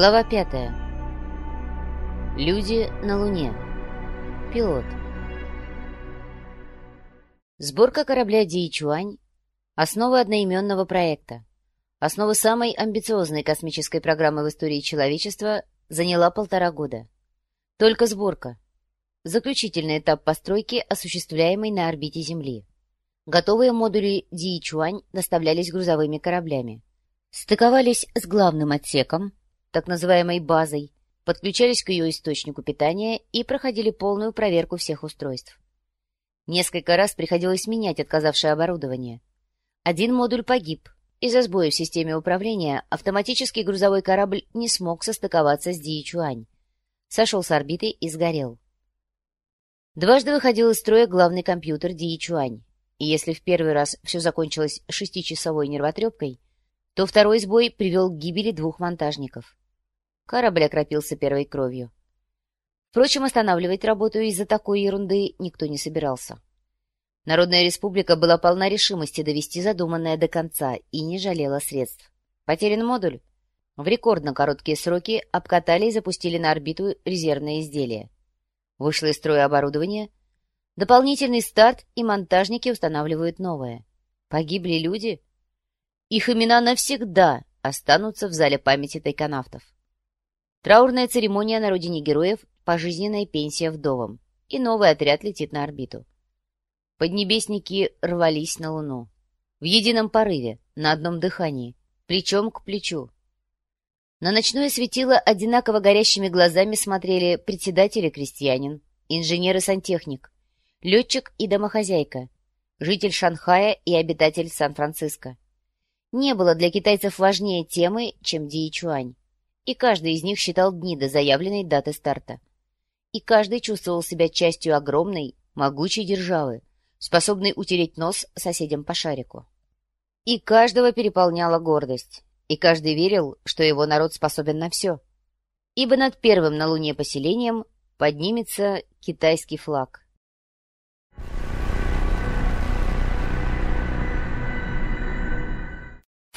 Глава пятая. Люди на Луне. Пилот. Сборка корабля Диичуань — основа одноименного проекта. Основа самой амбициозной космической программы в истории человечества заняла полтора года. Только сборка. Заключительный этап постройки, осуществляемый на орбите Земли. Готовые модули Диичуань доставлялись грузовыми кораблями. Стыковались с главным отсеком — так называемой базой, подключались к ее источнику питания и проходили полную проверку всех устройств. Несколько раз приходилось менять отказавшее оборудование. Один модуль погиб. Из-за сбоя в системе управления автоматический грузовой корабль не смог состыковаться с Диичуань. Сошел с орбиты и сгорел. Дважды выходил из строя главный компьютер Диичуань, и если в первый раз все закончилось шестичасовой нервотрепкой, то второй сбой привел к гибели двух монтажников. Корабль окропился первой кровью. Впрочем, останавливать работу из-за такой ерунды никто не собирался. Народная республика была полна решимости довести задуманное до конца и не жалела средств. Потерян модуль. В рекордно короткие сроки обкатали и запустили на орбиту резервное изделие. Вышло из строя оборудование. Дополнительный старт и монтажники устанавливают новое. Погибли люди. Их имена навсегда останутся в зале памяти тайконавтов. Траурная церемония на родине героев, пожизненная пенсия вдовам. И новый отряд летит на орбиту. Поднебесники рвались на Луну. В едином порыве, на одном дыхании, плечом к плечу. На ночное светило одинаково горящими глазами смотрели председатель и крестьянин, инженер и сантехник, летчик и домохозяйка, житель Шанхая и обитатель Сан-Франциско. Не было для китайцев важнее темы, чем Диичуань и каждый из них считал дни до заявленной даты старта. И каждый чувствовал себя частью огромной, могучей державы, способной утереть нос соседям по шарику. И каждого переполняла гордость, и каждый верил, что его народ способен на все. Ибо над первым на Луне поселением поднимется китайский флаг.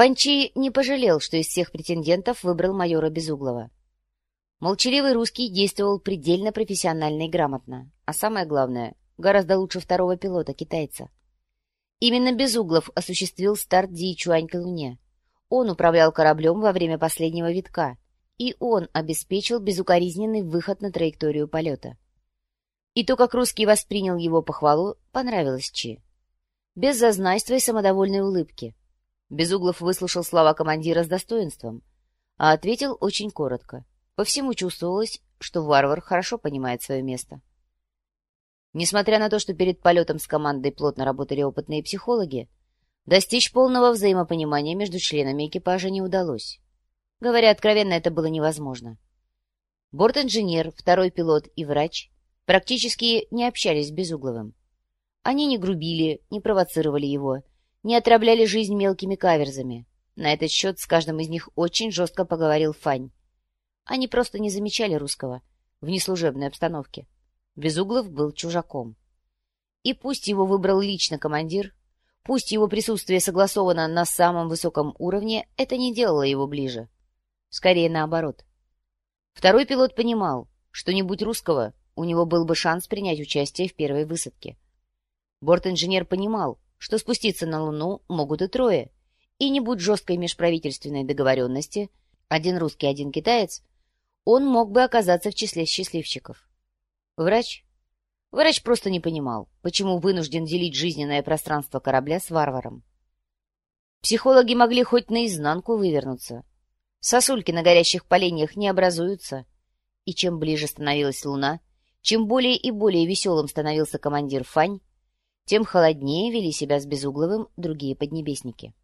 Фанчи не пожалел, что из всех претендентов выбрал майора Безуглова. Молчаливый русский действовал предельно профессионально и грамотно, а самое главное, гораздо лучше второго пилота, китайца. Именно Безуглов осуществил старт Диичуань к Луне. Он управлял кораблем во время последнего витка, и он обеспечил безукоризненный выход на траекторию полета. И то, как русский воспринял его похвалу, понравилось Чи. Без зазнайства и самодовольной улыбки — Безуглов выслушал слова командира с достоинством, а ответил очень коротко. По всему чувствовалось, что варвар хорошо понимает свое место. Несмотря на то, что перед полетом с командой плотно работали опытные психологи, достичь полного взаимопонимания между членами экипажа не удалось. Говоря откровенно, это было невозможно. Борт-инженер, второй пилот и врач практически не общались с Безугловым. Они не грубили, не провоцировали его, не отравляли жизнь мелкими каверзами. На этот счет с каждым из них очень жестко поговорил Фань. Они просто не замечали русского в неслужебной обстановке. Безуглов был чужаком. И пусть его выбрал лично командир, пусть его присутствие согласовано на самом высоком уровне, это не делало его ближе. Скорее наоборот. Второй пилот понимал, что не будь русского, у него был бы шанс принять участие в первой высадке. Борт-инженер понимал, что спуститься на Луну могут и трое. И не будь жесткой межправительственной договоренности, один русский, один китаец, он мог бы оказаться в числе счастливчиков. Врач? Врач просто не понимал, почему вынужден делить жизненное пространство корабля с варваром. Психологи могли хоть наизнанку вывернуться. Сосульки на горящих поленьях не образуются. И чем ближе становилась Луна, чем более и более веселым становился командир Фань, тем холоднее вели себя с Безугловым другие поднебесники.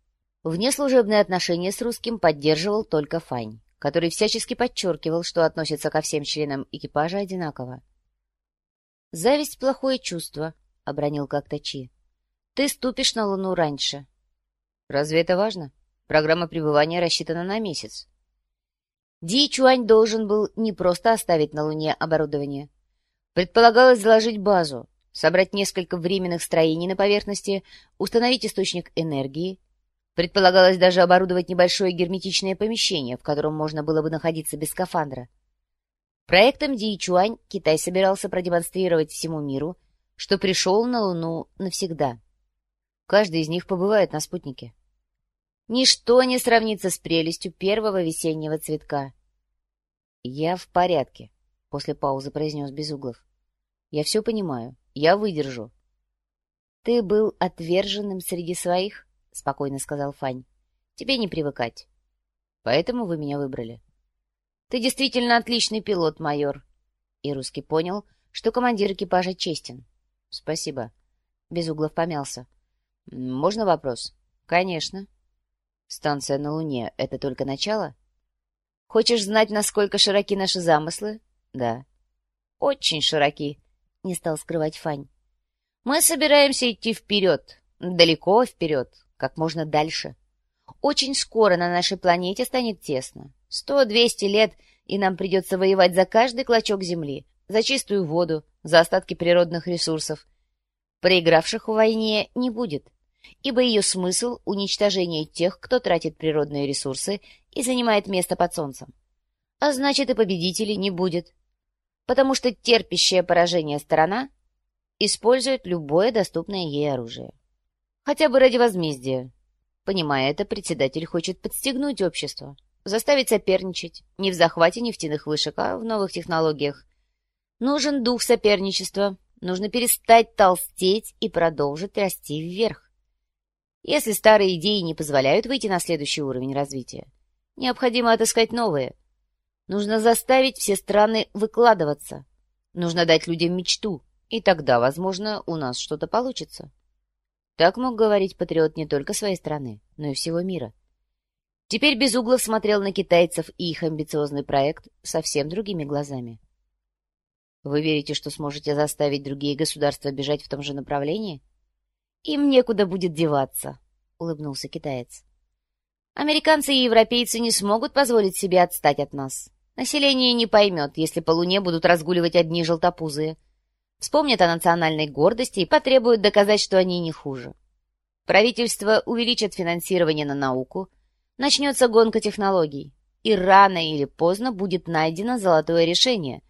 Внеслужебные отношения с русским поддерживал только Фань, который всячески подчеркивал, что относится ко всем членам экипажа одинаково. «Зависть — плохое чувство», — обронил как-то Чи. «Ты ступишь на Луну раньше». «Разве это важно? Программа пребывания рассчитана на месяц». Ди Чуань должен был не просто оставить на Луне оборудование. Предполагалось заложить базу, собрать несколько временных строений на поверхности, установить источник энергии. Предполагалось даже оборудовать небольшое герметичное помещение, в котором можно было бы находиться без скафандра. Проектом Диичуань Китай собирался продемонстрировать всему миру, что пришел на Луну навсегда. Каждый из них побывает на спутнике. Ничто не сравнится с прелестью первого весеннего цветка. «Я в порядке», — после паузы произнес Безуглов. «Я все понимаю. Я выдержу». «Ты был отверженным среди своих?» — спокойно сказал Фань. «Тебе не привыкать. Поэтому вы меня выбрали». «Ты действительно отличный пилот, майор». И русский понял, что командир экипажа честен. «Спасибо». Безуглов помялся. «Можно вопрос?» «Конечно». «Станция на Луне — это только начало?» «Хочешь знать, насколько широки наши замыслы?» «Да». «Очень широки», — не стал скрывать Фань. «Мы собираемся идти вперед, далеко вперед, как можно дальше. Очень скоро на нашей планете станет тесно. Сто-двести лет, и нам придется воевать за каждый клочок земли, за чистую воду, за остатки природных ресурсов. Проигравших в войне не будет ибо ее смысл — уничтожение тех, кто тратит природные ресурсы и занимает место под солнцем. А значит, и победителей не будет, потому что терпящая поражение сторона использует любое доступное ей оружие. Хотя бы ради возмездия. Понимая это, председатель хочет подстегнуть общество, заставить соперничать не в захвате нефтяных вышек, а в новых технологиях. Нужен дух соперничества, нужно перестать толстеть и продолжить расти вверх если старые идеи не позволяют выйти на следующий уровень развития. Необходимо отыскать новые. Нужно заставить все страны выкладываться. Нужно дать людям мечту, и тогда, возможно, у нас что-то получится. Так мог говорить патриот не только своей страны, но и всего мира. Теперь Безуглов смотрел на китайцев и их амбициозный проект совсем другими глазами. Вы верите, что сможете заставить другие государства бежать в том же направлении? «Им некуда будет деваться», — улыбнулся китаец. «Американцы и европейцы не смогут позволить себе отстать от нас. Население не поймет, если по Луне будут разгуливать одни желтопузые. Вспомнят о национальной гордости и потребуют доказать, что они не хуже. Правительство увеличит финансирование на науку, начнется гонка технологий, и рано или поздно будет найдено золотое решение,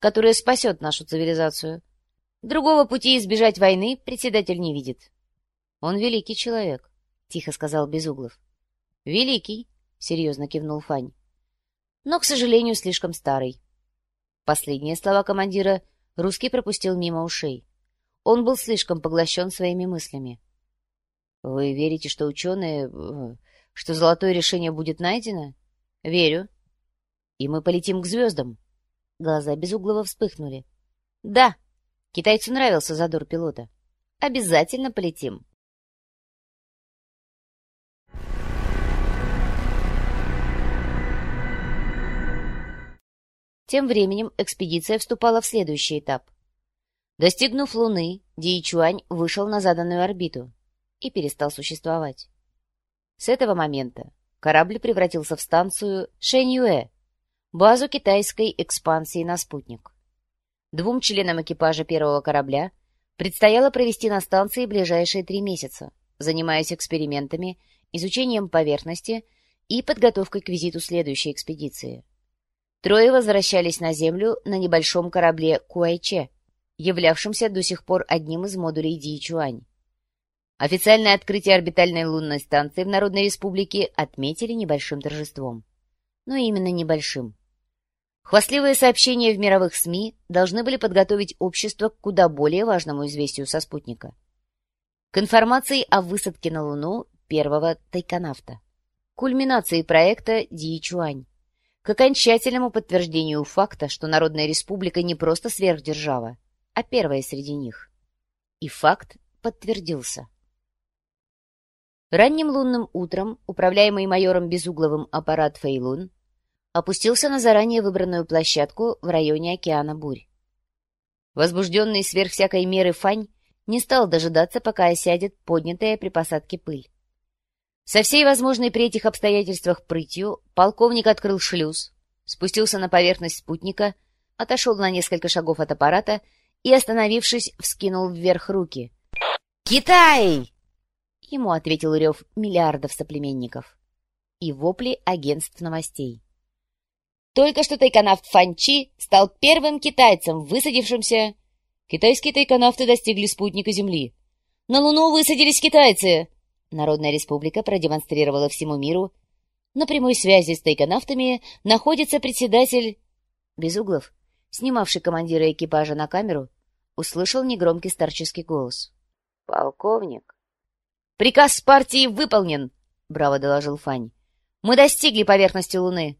которое спасет нашу цивилизацию. Другого пути избежать войны председатель не видит. «Он великий человек», — тихо сказал Безуглов. «Великий», — серьезно кивнул Фань. «Но, к сожалению, слишком старый». Последние слова командира русский пропустил мимо ушей. Он был слишком поглощен своими мыслями. «Вы верите, что ученые... Э, что золотое решение будет найдено?» «Верю». «И мы полетим к звездам?» Глаза Безуглова вспыхнули. «Да!» Китайцу нравился задор пилота. «Обязательно полетим!» Тем временем экспедиция вступала в следующий этап. Достигнув Луны, Диичуань вышел на заданную орбиту и перестал существовать. С этого момента корабль превратился в станцию Шэньюэ, базу китайской экспансии на спутник. Двум членам экипажа первого корабля предстояло провести на станции ближайшие три месяца, занимаясь экспериментами, изучением поверхности и подготовкой к визиту следующей экспедиции — Трое возвращались на Землю на небольшом корабле Куайче, являвшемся до сих пор одним из модулей Дичуань. Официальное открытие орбитальной лунной станции в Народной Республике отметили небольшим торжеством. Но именно небольшим. Хвастливые сообщения в мировых СМИ должны были подготовить общество к куда более важному известию со спутника. К информации о высадке на Луну первого тайконавта. Кульминации проекта Дичуань к окончательному подтверждению факта, что Народная Республика не просто сверхдержава, а первая среди них. И факт подтвердился. Ранним лунным утром управляемый майором Безугловым аппарат «Фейлун» опустился на заранее выбранную площадку в районе океана Бурь. Возбужденный сверх всякой меры Фань не стал дожидаться, пока осядет поднятая при посадке пыль. Со всей возможной при этих обстоятельствах прытью полковник открыл шлюз, спустился на поверхность спутника, отошел на несколько шагов от аппарата и, остановившись, вскинул вверх руки. «Китай!» Ему ответил рев миллиардов соплеменников. И вопли агентств новостей. Только что тайконавт Фанчи стал первым китайцем, высадившимся... Китайские тайконавты достигли спутника Земли. На Луну высадились китайцы! Народная республика продемонстрировала всему миру. На прямой связи с тайконавтами находится председатель... Безуглов, снимавший командира экипажа на камеру, услышал негромкий старческий голос. «Полковник!» «Приказ партии выполнен!» — браво доложил Фань. «Мы достигли поверхности Луны!»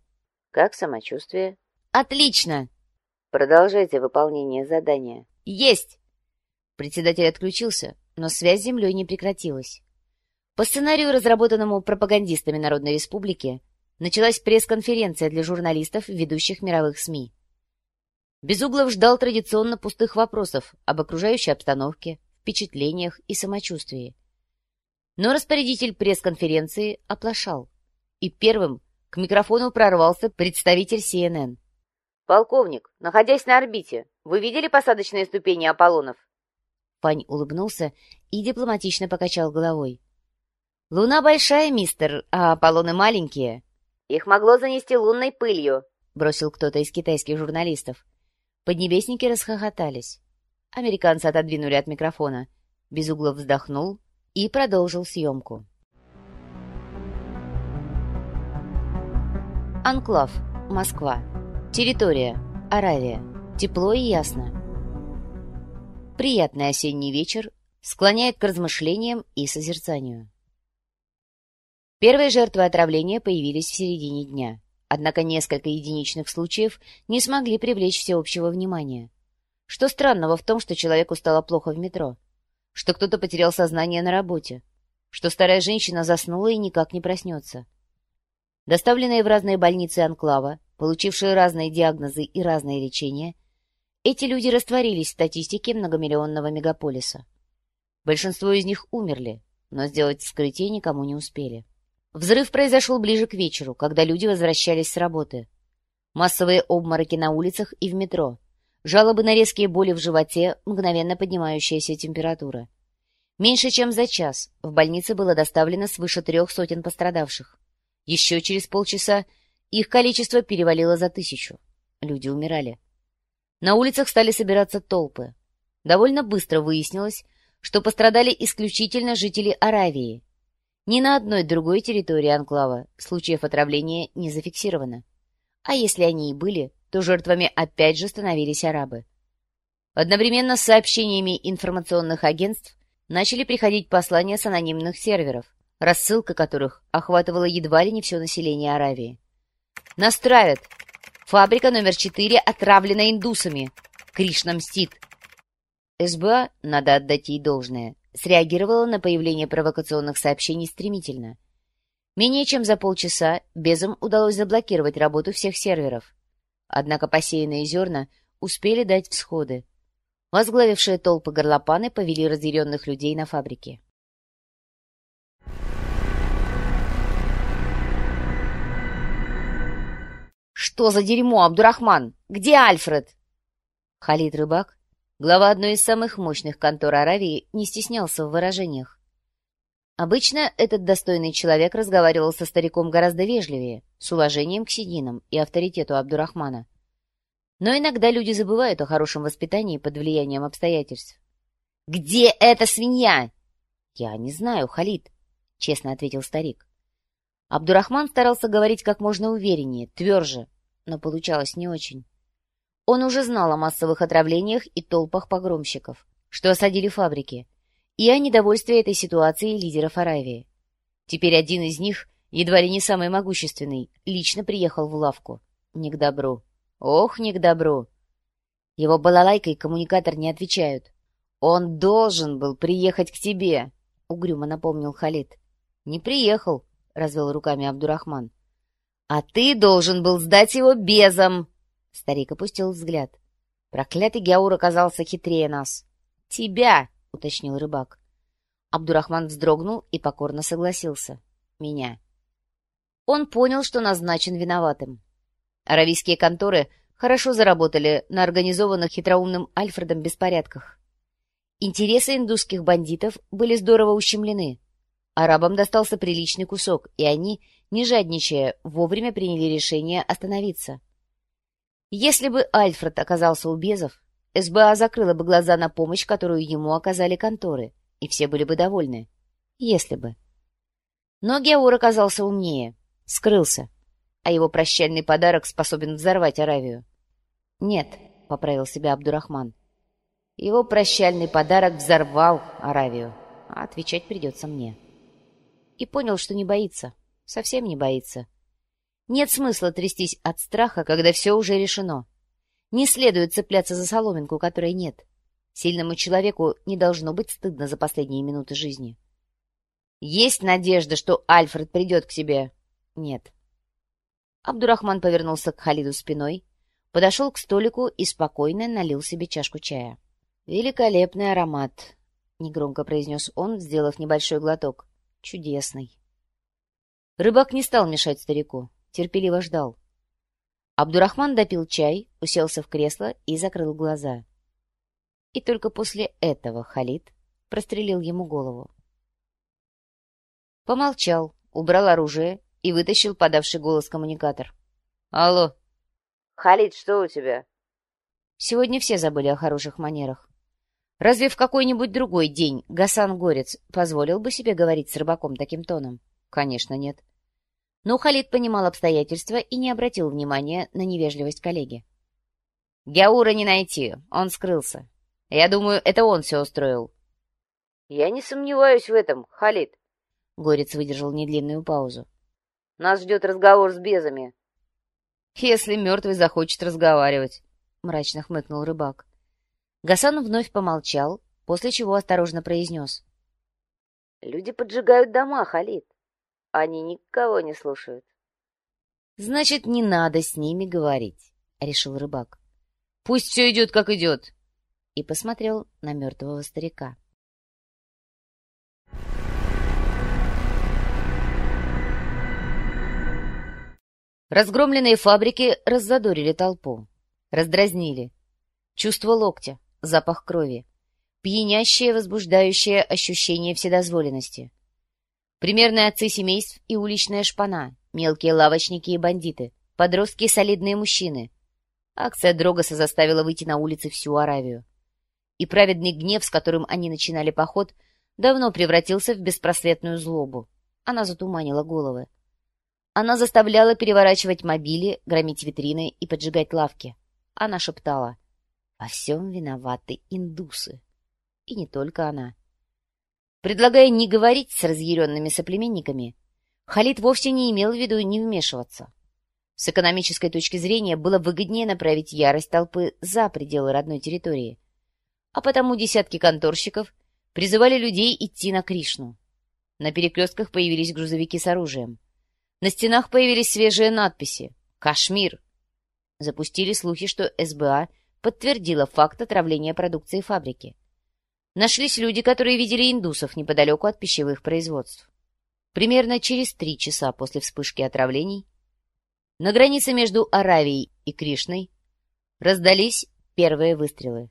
«Как самочувствие?» «Отлично!» «Продолжайте выполнение задания». «Есть!» Председатель отключился, но связь с Землей не прекратилась. По сценарию, разработанному пропагандистами Народной Республики, началась пресс-конференция для журналистов, ведущих мировых СМИ. Безуглов ждал традиционно пустых вопросов об окружающей обстановке, впечатлениях и самочувствии. Но распорядитель пресс-конференции оплошал, и первым к микрофону прорвался представитель CNN. «Полковник, находясь на орбите, вы видели посадочные ступени Аполлонов?» Пань улыбнулся и дипломатично покачал головой. «Луна большая, мистер, а Аполлоны маленькие». «Их могло занести лунной пылью», — бросил кто-то из китайских журналистов. Поднебесники расхохотались. Американцы отодвинули от микрофона. Безуглов вздохнул и продолжил съемку. Анклав. Москва. Территория. Аравия. Тепло и ясно. Приятный осенний вечер склоняет к размышлениям и созерцанию. Первые жертвы отравления появились в середине дня. Однако несколько единичных случаев не смогли привлечь всеобщего внимания. Что странного в том, что человеку стало плохо в метро? Что кто-то потерял сознание на работе? Что старая женщина заснула и никак не проснется? Доставленные в разные больницы Анклава, получившие разные диагнозы и разное лечение, эти люди растворились в статистике многомиллионного мегаполиса. Большинство из них умерли, но сделать вскрытие никому не успели. Взрыв произошел ближе к вечеру, когда люди возвращались с работы. Массовые обмороки на улицах и в метро. Жалобы на резкие боли в животе, мгновенно поднимающаяся температура. Меньше чем за час в больнице было доставлено свыше трех сотен пострадавших. Еще через полчаса их количество перевалило за тысячу. Люди умирали. На улицах стали собираться толпы. Довольно быстро выяснилось, что пострадали исключительно жители Аравии, ни на одной другой территории анклава случаев отравления не зафиксировано. А если они и были, то жертвами опять же становились арабы. Одновременно с сообщениями информационных агентств начали приходить послания с анонимных серверов, рассылка которых охватывала едва ли не все население Аравии. Настраивает. Фабрика номер 4 отравлена индусами. Кришна мстит. СБА, надо отдать ей должное, среагировала на появление провокационных сообщений стремительно. Менее чем за полчаса Безам удалось заблокировать работу всех серверов. Однако посеянные зерна успели дать всходы. Возглавившие толпы горлопаны повели разъяренных людей на фабрике. «Что за дерьмо, Абдурахман? Где Альфред?» Халид Рыбак Глава одной из самых мощных контор Аравии не стеснялся в выражениях. Обычно этот достойный человек разговаривал со стариком гораздо вежливее, с уважением к сединам и авторитету Абдурахмана. Но иногда люди забывают о хорошем воспитании под влиянием обстоятельств. «Где эта свинья?» «Я не знаю, Халид», — честно ответил старик. Абдурахман старался говорить как можно увереннее, тверже, но получалось не очень. Он уже знал о массовых отравлениях и толпах погромщиков, что осадили фабрики, и о недовольстве этой ситуации лидеров Аравии. Теперь один из них, едва ли не самый могущественный, лично приехал в лавку. Не к добру. Ох, не к добру. Его балалайка и коммуникатор не отвечают. «Он должен был приехать к тебе», — угрюмо напомнил Халид. «Не приехал», — развел руками Абдурахман. «А ты должен был сдать его безом», Старик опустил взгляд. Проклятый Геаур оказался хитрее нас. «Тебя!» — уточнил рыбак. Абдурахман вздрогнул и покорно согласился. «Меня». Он понял, что назначен виноватым. Аравийские конторы хорошо заработали на организованных хитроумным Альфредом беспорядках. Интересы индусских бандитов были здорово ущемлены. Арабам достался приличный кусок, и они, не жадничая, вовремя приняли решение остановиться. Если бы Альфред оказался у Безов, СБА закрыла бы глаза на помощь, которую ему оказали конторы, и все были бы довольны. Если бы. Но Геор оказался умнее, скрылся, а его прощальный подарок способен взорвать Аравию. «Нет», — поправил себя Абдурахман, — «его прощальный подарок взорвал Аравию, а отвечать придется мне». И понял, что не боится, совсем не боится. Нет смысла трястись от страха, когда все уже решено. Не следует цепляться за соломинку, которой нет. Сильному человеку не должно быть стыдно за последние минуты жизни. Есть надежда, что Альфред придет к себе? Нет. Абдурахман повернулся к Халиду спиной, подошел к столику и спокойно налил себе чашку чая. «Великолепный аромат», — негромко произнес он, сделав небольшой глоток. «Чудесный». Рыбак не стал мешать старику, терпеливо ждал. Абдурахман допил чай, уселся в кресло и закрыл глаза. И только после этого Халид прострелил ему голову. Помолчал, убрал оружие и вытащил подавший голос коммуникатор. «Алло!» «Халид, что у тебя?» Сегодня все забыли о хороших манерах. Разве в какой-нибудь другой день Гасан Горец позволил бы себе говорить с рыбаком таким тоном? Конечно, нет. Но Халид понимал обстоятельства и не обратил внимания на невежливость коллеги. «Гяура не найти, он скрылся. Я думаю, это он все устроил». «Я не сомневаюсь в этом, Халид. Горец выдержал недлинную паузу. «Нас ждет разговор с безами». «Если мертвый захочет разговаривать», — мрачно хмыкнул рыбак. Гасан вновь помолчал, после чего осторожно произнес. «Люди поджигают дома, Халид. Они никого не слушают». «Значит, не надо с ними говорить», — решил рыбак. «Пусть все идет, как идет», — и посмотрел на мертвого старика. Разгромленные фабрики раззадорили толпу, раздразнили. Чувство локтя, запах крови, пьянящее, возбуждающее ощущение вседозволенности. Примерные отцы семейств и уличная шпана, мелкие лавочники и бандиты, подростки и солидные мужчины. Акция Дрогоса заставила выйти на улицы всю Аравию. И праведный гнев, с которым они начинали поход, давно превратился в беспросветную злобу. Она затуманила головы. Она заставляла переворачивать мобили, громить витрины и поджигать лавки. Она шептала «Во всем виноваты индусы». И не только она. Предлагая не говорить с разъяренными соплеменниками, Халид вовсе не имел в виду не вмешиваться. С экономической точки зрения было выгоднее направить ярость толпы за пределы родной территории. А потому десятки конторщиков призывали людей идти на Кришну. На перекрестках появились грузовики с оружием. На стенах появились свежие надписи «Кашмир». Запустили слухи, что СБА подтвердила факт отравления продукции фабрики. Нашлись люди, которые видели индусов неподалеку от пищевых производств. Примерно через три часа после вспышки отравлений на границе между Аравией и Кришной раздались первые выстрелы.